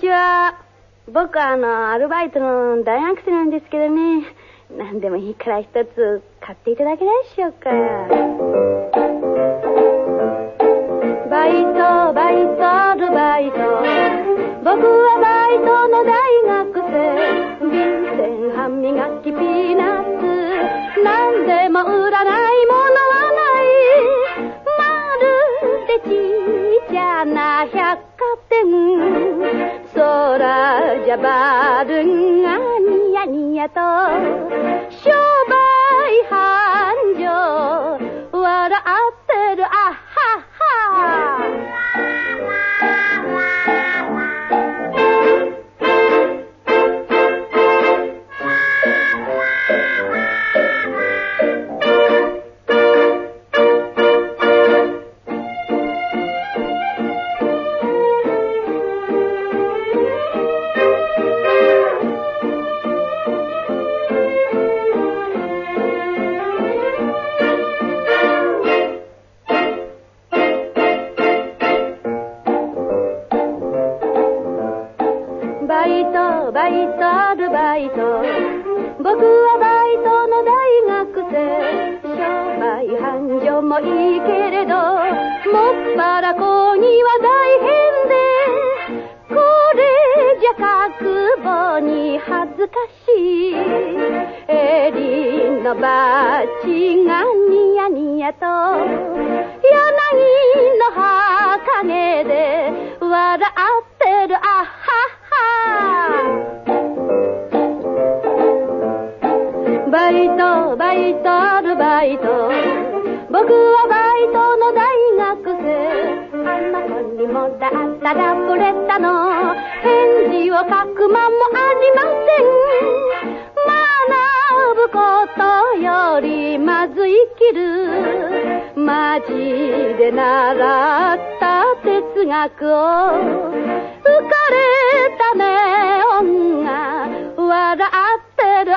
ちは。僕はあの、アルバイトの大学生なんですけどね。何でもいいから一つ買っていただけないでしょうか。バイト、バイト、アルバイト。僕はバイトの大学生。便箋、歯磨き、ピーナッツ。何でも売らない空じゃバルバイト、アルバイト。僕はバイトの大学生。商売繁盛もいいけれど、もっぱら子には大変で、これじゃ覚悟に恥ずかしい。襟のバッジがニヤニヤと、柳の葉陰で笑ってバイト、バイト、アルバイト。僕はバイトの大学生。あの子にもらったラブレターの返事を書く間もありません。学ぶことよりまず生きる。マジで習った哲学を浮かれたネオンが笑ってる